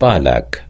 بالك